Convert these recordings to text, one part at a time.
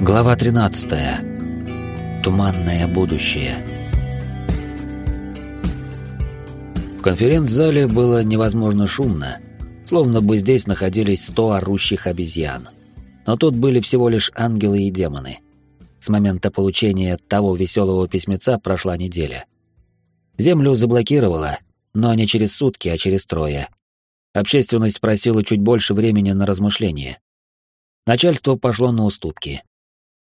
Глава 13. Туманное будущее. В конференц-зале было невозможно шумно, словно бы здесь находились сто орущих обезьян. Но тут были всего лишь ангелы и демоны. С момента получения того веселого письмеца прошла неделя. Землю заблокировало, но не через сутки, а через трое. Общественность просила чуть больше времени на размышления. Начальство пошло на уступки.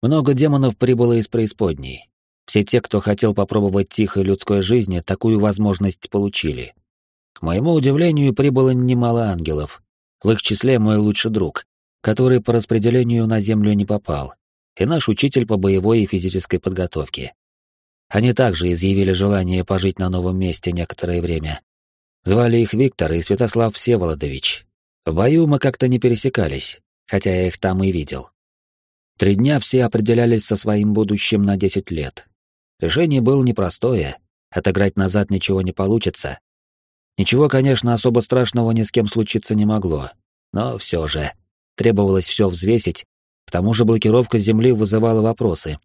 Много демонов прибыло из преисподней. Все те, кто хотел попробовать тихой людской жизни, такую возможность получили. К моему удивлению, прибыло немало ангелов. В их числе мой лучший друг, который по распределению на землю не попал, и наш учитель по боевой и физической подготовке. Они также изъявили желание пожить на новом месте некоторое время. Звали их Виктор и Святослав Всеволодович. В бою мы как-то не пересекались, хотя я их там и видел. Три дня все определялись со своим будущим на десять лет. Решение было непростое, отыграть назад ничего не получится. Ничего, конечно, особо страшного ни с кем случиться не могло, но все же требовалось все взвесить, к тому же блокировка Земли вызывала вопросы,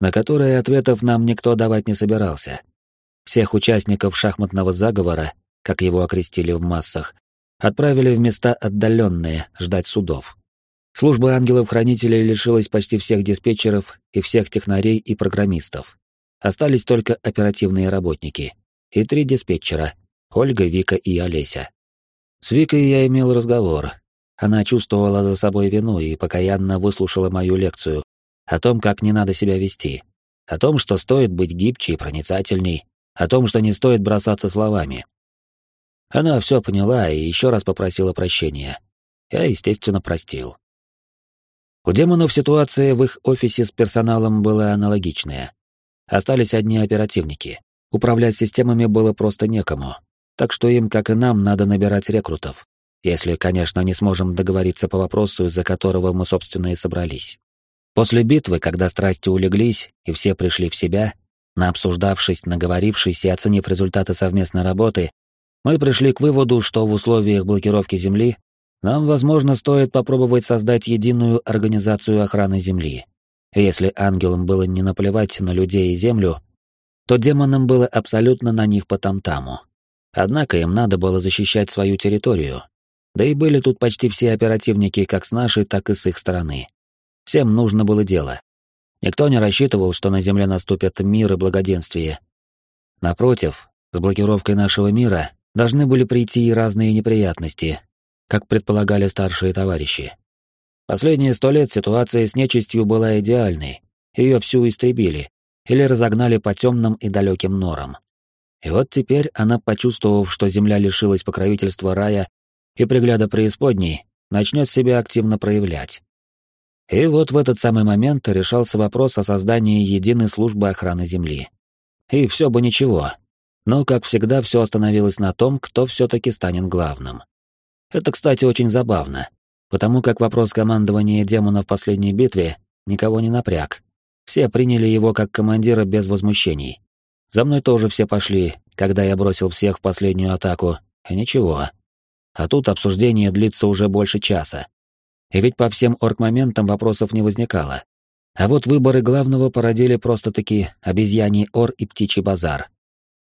на которые ответов нам никто давать не собирался. Всех участников шахматного заговора, как его окрестили в массах, отправили в места отдаленные ждать судов. Служба ангелов-хранителей лишилась почти всех диспетчеров и всех технарей и программистов. Остались только оперативные работники. И три диспетчера — Ольга, Вика и Олеся. С Викой я имел разговор. Она чувствовала за собой вину и покаянно выслушала мою лекцию о том, как не надо себя вести, о том, что стоит быть гибче и проницательней, о том, что не стоит бросаться словами. Она все поняла и еще раз попросила прощения. Я, естественно, простил. У демонов ситуация в их офисе с персоналом была аналогичная. Остались одни оперативники. Управлять системами было просто некому. Так что им, как и нам, надо набирать рекрутов. Если, конечно, не сможем договориться по вопросу, из-за которого мы, собственно, и собрались. После битвы, когда страсти улеглись и все пришли в себя, наобсуждавшись, наговорившись и оценив результаты совместной работы, мы пришли к выводу, что в условиях блокировки Земли нам, возможно, стоит попробовать создать единую организацию охраны Земли. Если ангелам было не наплевать на людей и Землю, то демонам было абсолютно на них по тамтаму. Однако им надо было защищать свою территорию. Да и были тут почти все оперативники как с нашей, так и с их стороны. Всем нужно было дело. Никто не рассчитывал, что на Земле наступят мир и благоденствие. Напротив, с блокировкой нашего мира должны были прийти и разные неприятности, как предполагали старшие товарищи. Последние сто лет ситуация с нечистью была идеальной, ее всю истребили или разогнали по темным и далеким норам. И вот теперь она, почувствовав, что Земля лишилась покровительства рая и пригляда преисподней, начнет себя активно проявлять. И вот в этот самый момент решался вопрос о создании единой службы охраны Земли. И все бы ничего. Но, как всегда, все остановилось на том, кто все-таки станет главным. Это, кстати, очень забавно, потому как вопрос командования демона в последней битве никого не напряг. Все приняли его как командира без возмущений. За мной тоже все пошли, когда я бросил всех в последнюю атаку, и ничего. А тут обсуждение длится уже больше часа. И ведь по всем орг-моментам вопросов не возникало. А вот выборы главного породили просто-таки обезьяний ор и птичий базар.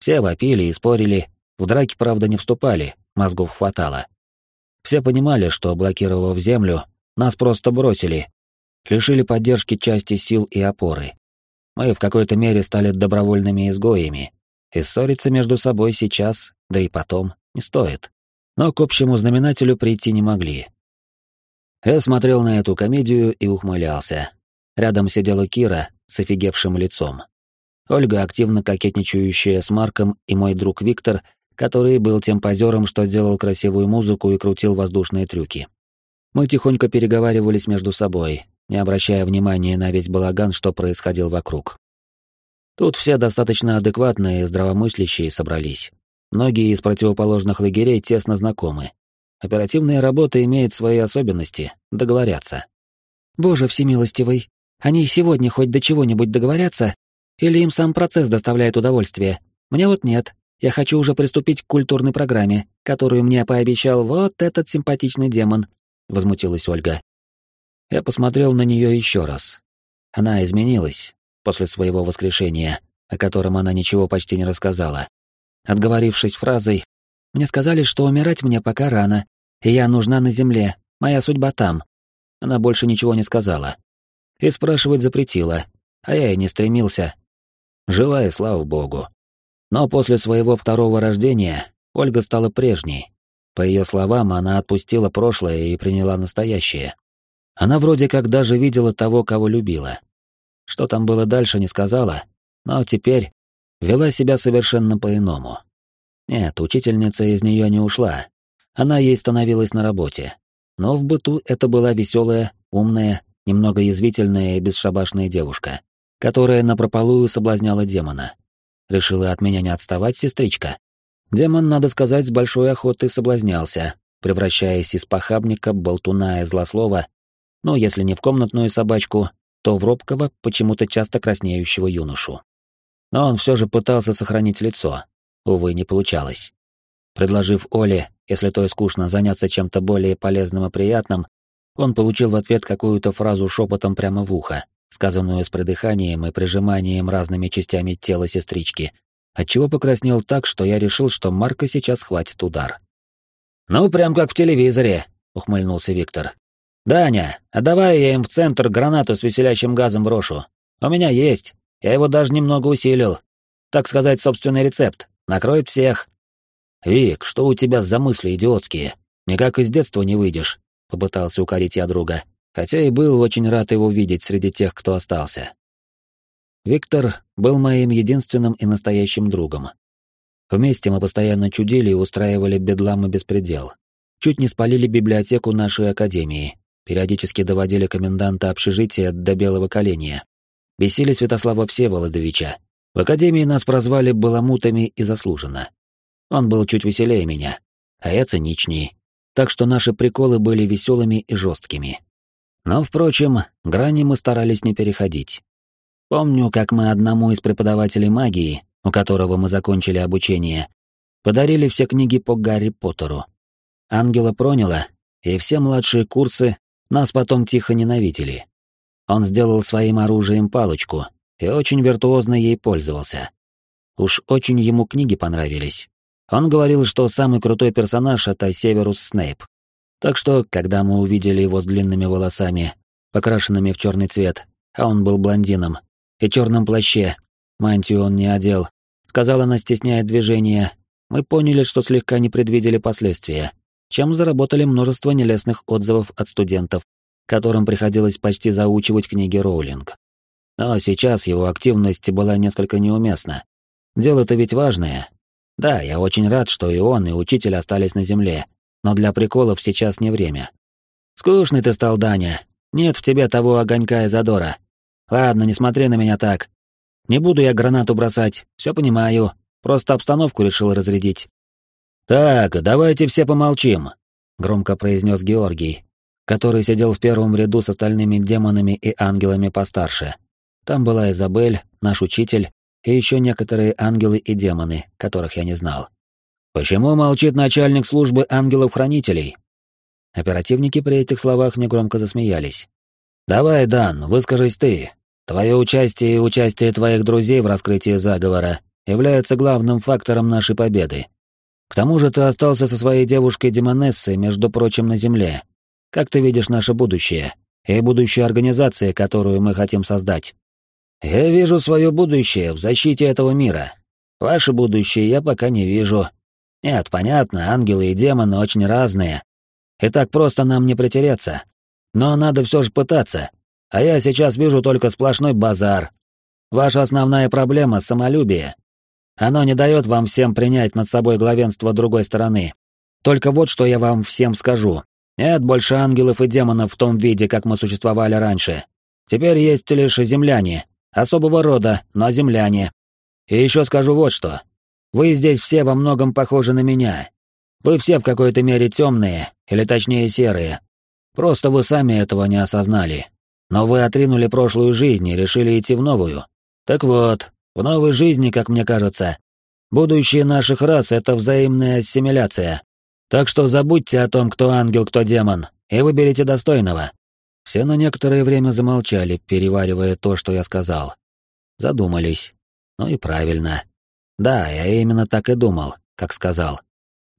Все вопили и спорили, в драки, правда, не вступали, мозгов хватало. Все понимали, что, блокировав землю, нас просто бросили, лишили поддержки части сил и опоры. Мы в какой-то мере стали добровольными изгоями, и ссориться между собой сейчас, да и потом, не стоит. Но к общему знаменателю прийти не могли. Я смотрел на эту комедию и ухмылялся. Рядом сидела Кира с офигевшим лицом. Ольга, активно кокетничающая с Марком, и мой друг Виктор, который был тем позером, что делал красивую музыку и крутил воздушные трюки. Мы тихонько переговаривались между собой, не обращая внимания на весь балаган, что происходил вокруг. Тут все достаточно адекватные и здравомыслящие собрались. Многие из противоположных лагерей тесно знакомы. Оперативная работа имеет свои особенности, договорятся. Боже всемилостивый, они сегодня хоть до чего-нибудь договорятся? Или им сам процесс доставляет удовольствие? Мне вот нет. Я хочу уже приступить к культурной программе, которую мне пообещал вот этот симпатичный демон», — возмутилась Ольга. Я посмотрел на нее еще раз. Она изменилась после своего воскрешения, о котором она ничего почти не рассказала. Отговорившись фразой «Мне сказали, что умирать мне пока рано, и я нужна на земле, моя судьба там». Она больше ничего не сказала. И спрашивать запретила, а я и не стремился. Живая, слава богу. Но после своего второго рождения Ольга стала прежней. По ее словам, она отпустила прошлое и приняла настоящее. Она вроде как даже видела того, кого любила. Что там было дальше, не сказала, но теперь вела себя совершенно по-иному. Нет, учительница из нее не ушла. Она ей становилась на работе. Но в быту это была веселая, умная, немного язвительная и бесшабашная девушка, которая напропалую соблазняла демона. Решила от меня не отставать сестричка. Демон, надо сказать, с большой охотой соблазнялся, превращаясь из похабника, болтуна и злослова, ну, если не в комнатную собачку, то в робкого, почему-то часто краснеющего юношу. Но он все же пытался сохранить лицо. Увы, не получалось. Предложив Оле, если то и скучно, заняться чем-то более полезным и приятным, он получил в ответ какую-то фразу шепотом прямо в ухо, сказанную с придыханием и прижиманием разными частями тела сестрички, отчего покраснел так, что я решил, что Марка сейчас хватит удар. «Ну, прям как в телевизоре», — ухмыльнулся Виктор. «Даня, а давай я им в центр гранату с веселящим газом брошу. У меня есть, я его даже немного усилил. Так сказать, собственный рецепт. Накроет всех». «Вик, что у тебя за мысли идиотские? Никак из детства не выйдешь», — попытался укорить я друга, хотя и был очень рад его видеть среди тех, кто остался. Виктор был моим единственным и настоящим другом. Вместе мы постоянно чудили и устраивали бедлам и беспредел. Чуть не спалили библиотеку нашей академии, периодически доводили коменданта общежития до белого коленя. Бесили Святослава Всеволодовича. В академии нас прозвали баламутами и заслуженно. Он был чуть веселее меня, а я циничней, так что наши приколы были веселыми и жесткими. Но, впрочем, грани мы старались не переходить. Помню, как мы одному из преподавателей магии, у которого мы закончили обучение, подарили все книги по Гарри Поттеру. Ангела проняла, и все младшие курсы нас потом тихо ненавидели. Он сделал своим оружием палочку и очень виртуозно ей пользовался. Уж очень ему книги понравились. Он говорил, что самый крутой персонаж — это Северус Снейп. Так что, когда мы увидели его с длинными волосами, покрашенными в черный цвет, а он был блондином, и черном плаще. Мантию он не одел. Сказала она, стесняя движения. Мы поняли, что слегка не предвидели последствия, чем заработали множество нелестных отзывов от студентов, которым приходилось почти заучивать книги Роулинг. Но сейчас его активность была несколько неуместна. Дело-то ведь важное. Да, я очень рад, что и он, и учитель остались на земле, но для приколов сейчас не время. Скучный ты стал, Даня. Нет в тебе того огонька и задора. Ладно, не смотри на меня так. Не буду я гранату бросать, все понимаю. Просто обстановку решил разрядить. Так, давайте все помолчим, громко произнес Георгий, который сидел в первом ряду с остальными демонами и ангелами постарше. Там была Изабель, наш учитель, и еще некоторые ангелы и демоны, которых я не знал. Почему молчит начальник службы ангелов-хранителей? Оперативники при этих словах негромко засмеялись. «Давай, Дан, выскажись ты. Твое участие и участие твоих друзей в раскрытии заговора является главным фактором нашей победы. К тому же ты остался со своей девушкой Демонессой, между прочим, на Земле. Как ты видишь наше будущее и будущее организации, которую мы хотим создать? Я вижу свое будущее в защите этого мира. Ваше будущее я пока не вижу. Нет, понятно, ангелы и демоны очень разные. И так просто нам не притереться. Но надо все же пытаться. А я сейчас вижу только сплошной базар. Ваша основная проблема — самолюбие. Оно не дает вам всем принять над собой главенство другой стороны. Только вот что я вам всем скажу. Нет больше ангелов и демонов в том виде, как мы существовали раньше. Теперь есть лишь земляне. Особого рода, но земляне. И еще скажу вот что. Вы здесь все во многом похожи на меня. Вы все в какой-то мере темные, или точнее серые. Просто вы сами этого не осознали. Но вы отринули прошлую жизнь и решили идти в новую. Так вот, в новой жизни, как мне кажется, будущее наших рас — это взаимная ассимиляция. Так что забудьте о том, кто ангел, кто демон, и выберите достойного. Все на некоторое время замолчали, переваривая то, что я сказал. Задумались. Ну и правильно. Да, я именно так и думал, как сказал.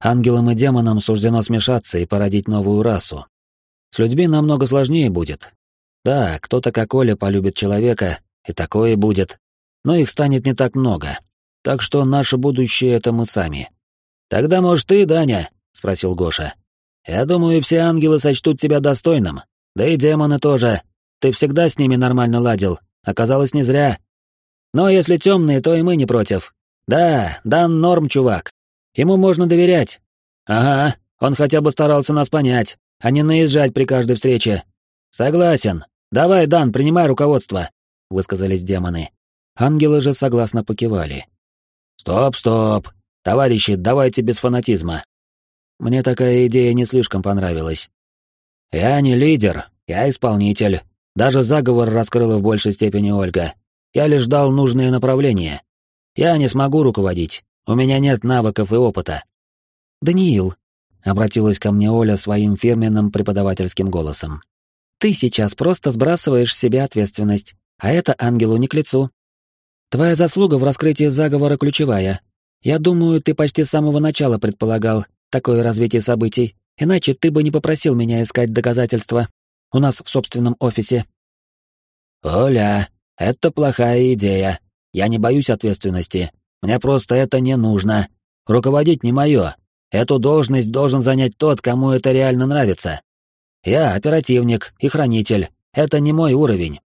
Ангелам и демонам суждено смешаться и породить новую расу. С людьми намного сложнее будет. Да, кто-то как Оля полюбит человека, и такое будет. Но их станет не так много. Так что наше будущее — это мы сами. «Тогда, может, ты, Даня?» — спросил Гоша. «Я думаю, все ангелы сочтут тебя достойным. Да и демоны тоже. Ты всегда с ними нормально ладил. Оказалось, не зря. Но если темные, то и мы не против. Да, Дан норм, чувак. Ему можно доверять. Ага, он хотя бы старался нас понять, а не наезжать при каждой встрече. Согласен. Давай, Дан, принимай руководство, высказались демоны. Ангелы же согласно покивали. Стоп, стоп. Товарищи, давайте без фанатизма. Мне такая идея не слишком понравилась. Я не лидер, я исполнитель. Даже заговор раскрыла в большей степени Ольга. Я лишь дал нужное направление. Я не смогу руководить. У меня нет навыков и опыта. Даниил, обратилась ко мне Оля своим фирменным преподавательским голосом. Ты сейчас просто сбрасываешь с себя ответственность, а это ангелу не к лицу. Твоя заслуга в раскрытии заговора ключевая. Я думаю, ты почти с самого начала предполагал такое развитие событий, иначе ты бы не попросил меня искать доказательства у нас в собственном офисе. Оля, это плохая идея. Я не боюсь ответственности. Мне просто это не нужно. Руководить не мое. Эту должность должен занять тот, кому это реально нравится. Я оперативник и хранитель. Это не мой уровень.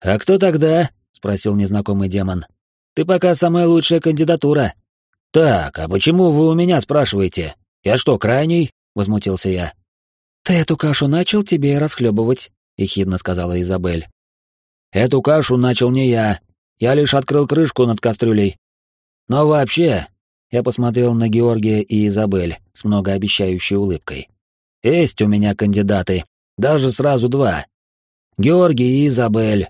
А кто тогда? спросил незнакомый демон. Ты пока самая лучшая кандидатура. Так, а почему вы у меня спрашиваете? Я что, крайний? возмутился я. Ты эту кашу начал тебе расхлебывать, ехидно сказала Изабель. Эту кашу начал не я. Я лишь открыл крышку над кастрюлей. Но вообще, я посмотрел на Георгия и Изабель с многообещающей улыбкой. Есть у меня кандидаты, даже сразу два. Георгий и Изабель.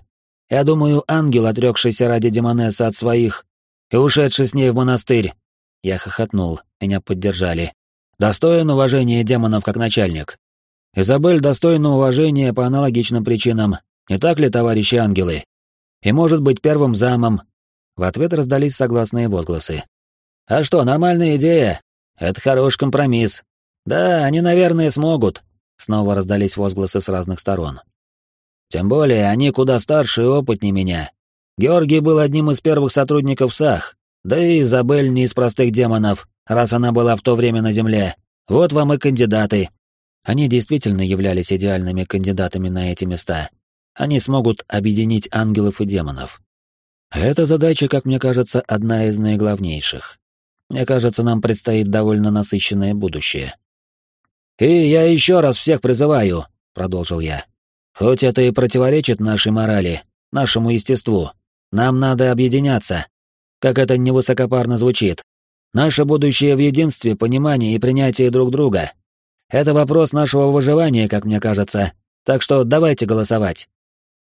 Я думаю, ангел, отрекшийся ради Демонесса от своих и ушедший с ней в монастырь. Я хохотнул, меня поддержали. Достоин уважения демонов как начальник. Изабель достойна уважения по аналогичным причинам, не так ли, товарищи ангелы? И может быть первым замом. В ответ раздались согласные возгласы. А что, нормальная идея? Это хороший компромисс. Да, они, наверное, смогут. Снова раздались возгласы с разных сторон. Тем более, они куда старше и опытнее меня. Георгий был одним из первых сотрудников САХ, да и Изабель не из простых демонов, раз она была в то время на Земле. Вот вам и кандидаты. Они действительно являлись идеальными кандидатами на эти места. Они смогут объединить ангелов и демонов. Эта задача, как мне кажется, одна из наиглавнейших. Мне кажется, нам предстоит довольно насыщенное будущее. «И я еще раз всех призываю», — продолжил я. «Хоть это и противоречит нашей морали, нашему естеству, нам надо объединяться. Как это невысокопарно звучит. Наше будущее в единстве, понимании и принятии друг друга. Это вопрос нашего выживания, как мне кажется, так что давайте голосовать».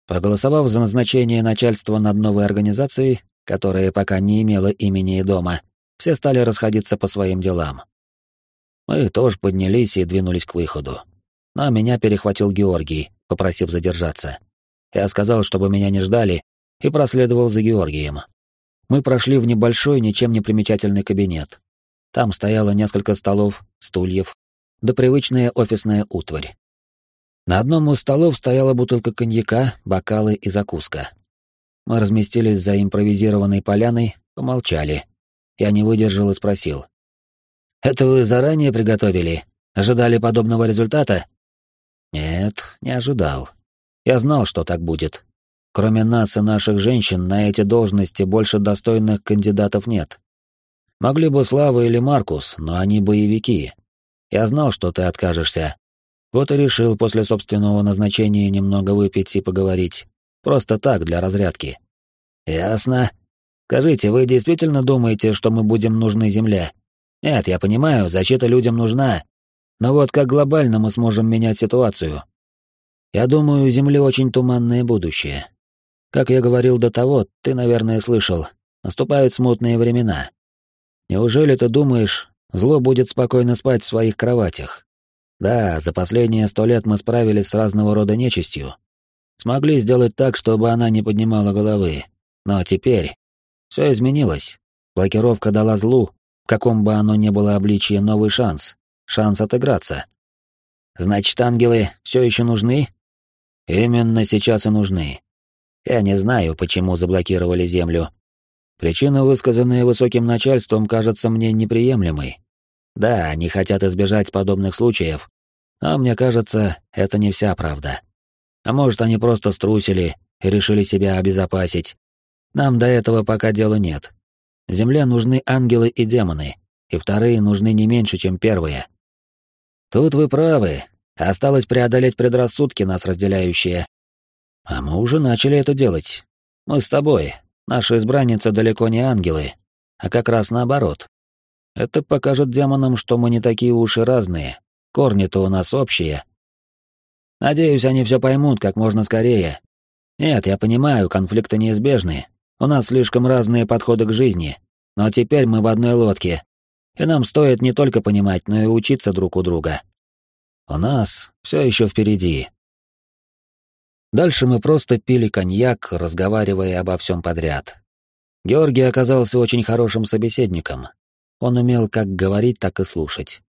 Проголосовав за назначение начальства над новой организацией, которая пока не имела имени и дома, все стали расходиться по своим делам. Мы тоже поднялись и двинулись к выходу. Но меня перехватил Георгий, попросив задержаться. Я сказал, чтобы меня не ждали, и проследовал за Георгием. Мы прошли в небольшой, ничем не примечательный кабинет. Там стояло несколько столов, стульев, да привычная офисная утварь. На одном из столов стояла бутылка коньяка, бокалы и закуска. Мы разместились за импровизированной поляной, помолчали. Я не выдержал и спросил. «Это вы заранее приготовили? Ожидали подобного результата?» «Нет, не ожидал. Я знал, что так будет. Кроме нас и наших женщин, на эти должности больше достойных кандидатов нет. Могли бы Слава или Маркус, но они боевики. Я знал, что ты откажешься. Вот и решил после собственного назначения немного выпить и поговорить. Просто так, для разрядки». «Ясно», Скажите, вы действительно думаете, что мы будем нужны Земле? Нет, я понимаю, защита людям нужна. Но вот как глобально мы сможем менять ситуацию? Я думаю, у Земли очень туманное будущее. Как я говорил до того, ты, наверное, слышал, наступают смутные времена. Неужели ты думаешь, зло будет спокойно спать в своих кроватях? Да, за последние сто лет мы справились с разного рода нечистью. Смогли сделать так, чтобы она не поднимала головы. Но теперь все изменилось. Блокировка дала злу, в каком бы оно ни было обличье, новый шанс. Шанс отыграться. Значит, ангелы все еще нужны? Именно сейчас и нужны. Я не знаю, почему заблокировали Землю. Причина, высказанная высоким начальством, кажется мне неприемлемой. Да, они хотят избежать подобных случаев, но мне кажется, это не вся правда. А может, они просто струсили и решили себя обезопасить. Нам до этого пока дела нет. Земле нужны ангелы и демоны, и вторые нужны не меньше, чем первые. Тут вы правы. Осталось преодолеть предрассудки, нас разделяющие. А мы уже начали это делать. Мы с тобой. Наши избранницы далеко не ангелы, а как раз наоборот. Это покажет демонам, что мы не такие уж и разные. Корни-то у нас общие. Надеюсь, они все поймут как можно скорее. Нет, я понимаю, конфликты неизбежны. У нас слишком разные подходы к жизни. Но теперь мы в одной лодке. И нам стоит не только понимать, но и учиться друг у друга. У нас все еще впереди. Дальше мы просто пили коньяк, разговаривая обо всем подряд. Георгий оказался очень хорошим собеседником. Он умел как говорить, так и слушать.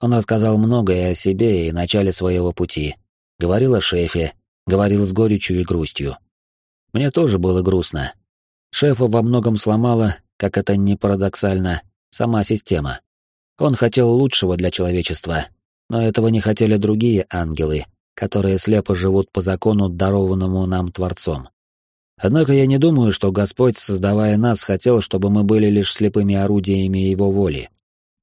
Он рассказал многое о себе и начале своего пути. Говорил о шефе, говорил с горечью и грустью. Мне тоже было грустно. Шефа во многом сломала, как это ни парадоксально, сама система. Он хотел лучшего для человечества, но этого не хотели другие ангелы, которые слепо живут по закону, дарованному нам Творцом. Однако я не думаю, что Господь, создавая нас, хотел, чтобы мы были лишь слепыми орудиями Его воли.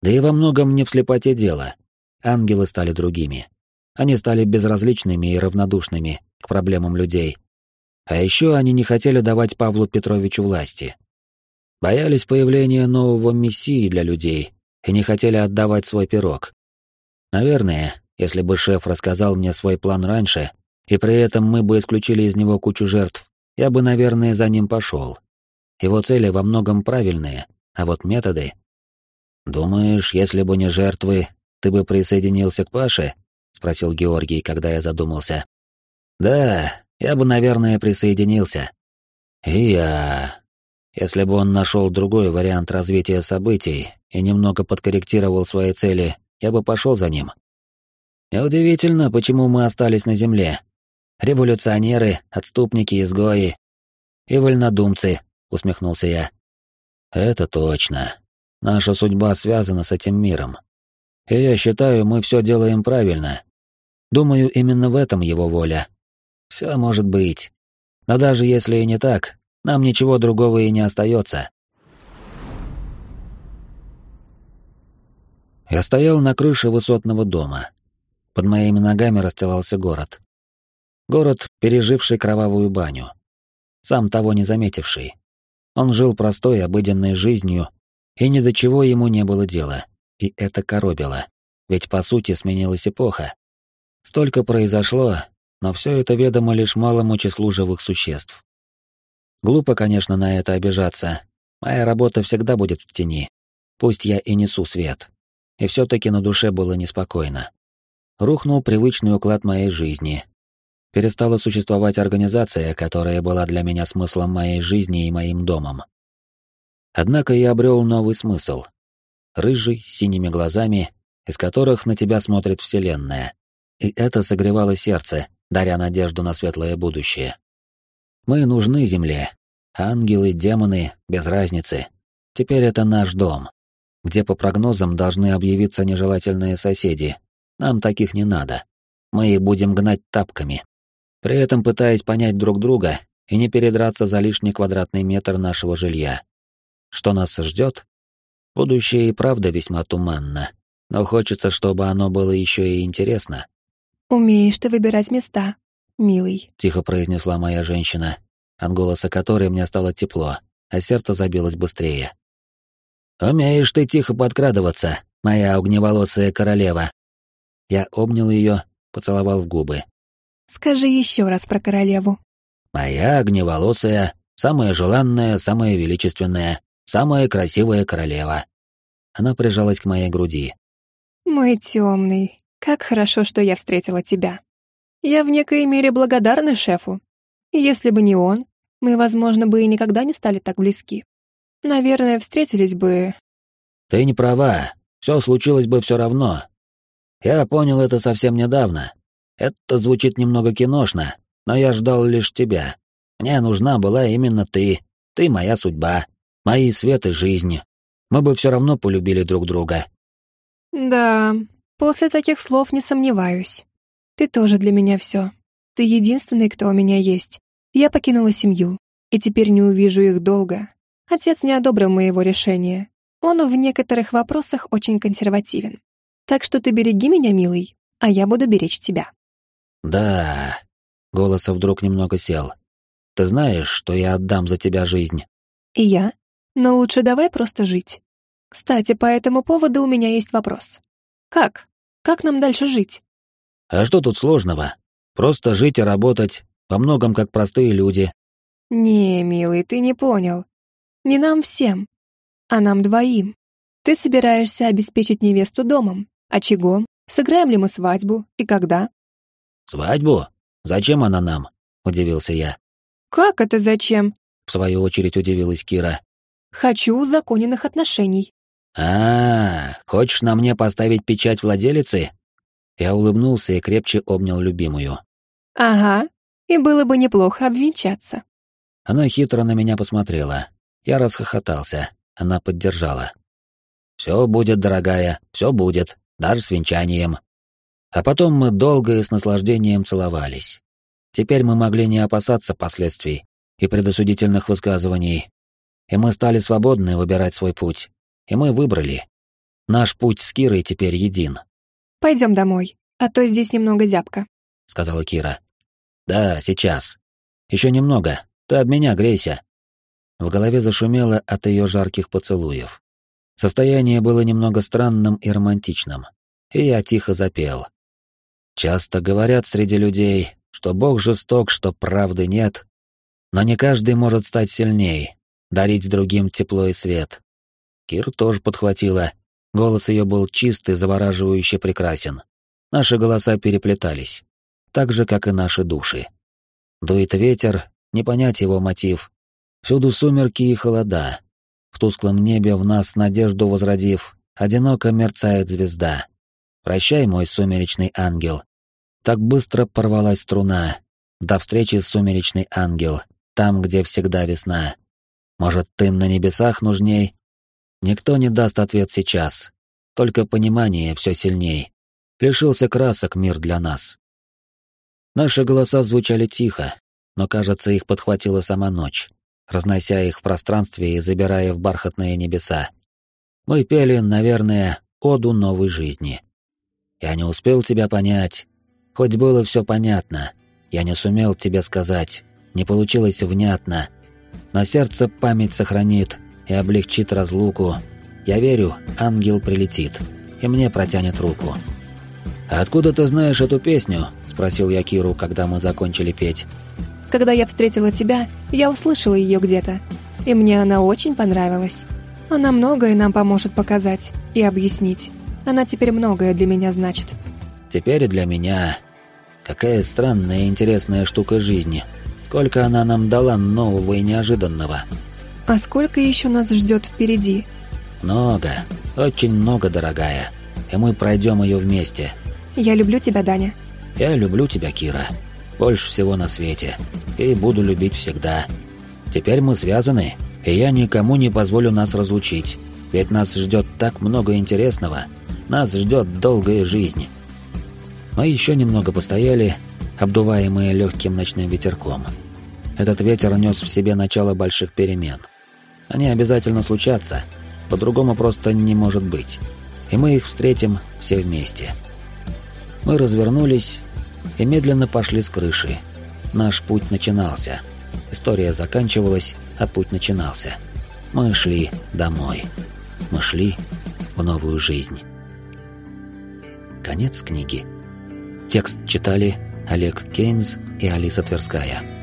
Да и во многом не в слепоте дело. Ангелы стали другими. Они стали безразличными и равнодушными к проблемам людей. А еще они не хотели давать Павлу Петровичу власти. Боялись появления нового мессии для людей и не хотели отдавать свой пирог. Наверное, если бы шеф рассказал мне свой план раньше, и при этом мы бы исключили из него кучу жертв, я бы, наверное, за ним пошел. Его цели во многом правильные, а вот методы... «Думаешь, если бы не жертвы, ты бы присоединился к Паше?» — спросил Георгий, когда я задумался. «Да, я бы, наверное, присоединился. И я... Если бы он нашел другой вариант развития событий и немного подкорректировал свои цели, я бы пошел за ним. Неудивительно, почему мы остались на Земле. Революционеры, отступники, изгои и вольнодумцы, усмехнулся я. Это точно. Наша судьба связана с этим миром. И я считаю, мы все делаем правильно. Думаю, именно в этом его воля. Все может быть. Но даже если и не так, нам ничего другого и не остается. Я стоял на крыше высотного дома. Под моими ногами расстилался город. Город, переживший кровавую баню. Сам того не заметивший. Он жил простой, обыденной жизнью, и ни до чего ему не было дела. И это коробило. Ведь, по сути, сменилась эпоха. Столько произошло, но все это ведомо лишь малому числу живых существ. Глупо, конечно, на это обижаться. Моя работа всегда будет в тени. Пусть я и несу свет. И все-таки на душе было неспокойно. Рухнул привычный уклад моей жизни, перестала существовать организация, которая была для меня смыслом моей жизни и моим домом. Однако я обрел новый смысл. Рыжий, с синими глазами, из которых на тебя смотрит Вселенная. И это согревало сердце, даря надежду на светлое будущее. Мы нужны Земле. Ангелы, демоны, без разницы. Теперь это наш дом, где по прогнозам должны объявиться нежелательные соседи. Нам таких не надо. Мы их будем гнать тапками при этом пытаясь понять друг друга и не передраться за лишний квадратный метр нашего жилья. Что нас ждет? Будущее и правда весьма туманно, но хочется, чтобы оно было еще и интересно. «Умеешь ты выбирать места, милый», — тихо произнесла моя женщина, от голоса которой мне стало тепло, а сердце забилось быстрее. «Умеешь ты тихо подкрадываться, моя огневолосая королева». Я обнял ее, поцеловал в губы, Скажи еще раз про королеву. Моя огневолосая, самая желанная, самая величественная, самая красивая королева. Она прижалась к моей груди. Мой темный, Как хорошо, что я встретила тебя. Я в некой мере благодарна шефу. Если бы не он, мы, возможно, бы и никогда не стали так близки. Наверное, встретились бы... Ты не права. Все случилось бы все равно. Я понял это совсем недавно. Это звучит немного киношно, но я ждал лишь тебя. Мне нужна была именно ты. Ты моя судьба, мои свет и жизнь. Мы бы все равно полюбили друг друга. Да, после таких слов не сомневаюсь. Ты тоже для меня все. Ты единственный, кто у меня есть. Я покинула семью, и теперь не увижу их долго. Отец не одобрил моего решения. Он в некоторых вопросах очень консервативен. Так что ты береги меня, милый, а я буду беречь тебя. Да. Голос вдруг немного сел. Ты знаешь, что я отдам за тебя жизнь. И я. Но лучше давай просто жить. Кстати, по этому поводу у меня есть вопрос. Как? Как нам дальше жить? А что тут сложного? Просто жить и работать, во многом как простые люди. Не, милый, ты не понял. Не нам всем, а нам двоим. Ты собираешься обеспечить невесту домом, очагом, сыграем ли мы свадьбу и когда? Свадьбу? Зачем она нам? Удивился я. Как это зачем? В свою очередь удивилась Кира. Хочу узаконенных отношений. А, -а, -а хочешь на мне поставить печать владелицы? Я улыбнулся и крепче обнял любимую. Ага, и было бы неплохо обвенчаться. Она хитро на меня посмотрела. Я расхохотался. Она поддержала. «Все будет, дорогая, все будет, даже с венчанием». А потом мы долго и с наслаждением целовались. Теперь мы могли не опасаться последствий и предосудительных высказываний. И мы стали свободны выбирать свой путь. И мы выбрали. Наш путь с Кирой теперь един. Пойдем домой, а то здесь немного зябко», — сказала Кира. «Да, сейчас. Еще немного. Ты об меня грейся». В голове зашумело от ее жарких поцелуев. Состояние было немного странным и романтичным, и я тихо запел. Часто говорят среди людей, что Бог жесток, что правды нет, но не каждый может стать сильней, дарить другим тепло и свет. Кир тоже подхватила, Голос ее был чистый, завораживающе прекрасен. Наши голоса переплетались, так же, как и наши души. Дует ветер, не понять его мотив. Всюду сумерки и холода. В тусклом небе в нас надежду возродив, одиноко мерцает звезда. Прощай, мой сумеречный ангел. Так быстро порвалась струна. До встречи, сумеречный ангел, там, где всегда весна. Может, ты на небесах нужней, Никто не даст ответ сейчас. Только понимание все сильней. Лишился красок мир для нас. Наши голоса звучали тихо, но, кажется, их подхватила сама ночь, разнося их в пространстве и забирая в бархатные небеса. Мы пели, наверное, оду новой жизни. Я не успел тебя понять, хоть было все понятно. Я не сумел тебе сказать, не получилось внятно. Но сердце память сохранит, и облегчит разлуку. Я верю, ангел прилетит и мне протянет руку. «А откуда ты знаешь эту песню?» — спросил я Киру, когда мы закончили петь. «Когда я встретила тебя, я услышала ее где-то, и мне она очень понравилась. Она многое нам поможет показать и объяснить. Она теперь многое для меня значит». «Теперь и для меня. Какая странная и интересная штука жизни. Сколько она нам дала нового и неожиданного». А сколько еще нас ждет впереди? Много, очень много, дорогая. И мы пройдем ее вместе. Я люблю тебя, Даня. Я люблю тебя, Кира. Больше всего на свете. И буду любить всегда. Теперь мы связаны, и я никому не позволю нас разлучить. Ведь нас ждет так много интересного. Нас ждет долгая жизнь. Мы еще немного постояли, обдуваемые легким ночным ветерком. Этот ветер нес в себе начало больших перемен — они обязательно случатся, по-другому просто не может быть. И мы их встретим все вместе. Мы развернулись и медленно пошли с крыши. Наш путь начинался. История заканчивалась, а путь начинался. Мы шли домой. Мы шли в новую жизнь. Конец книги. Текст читали Олег Кейнс и Алиса Тверская.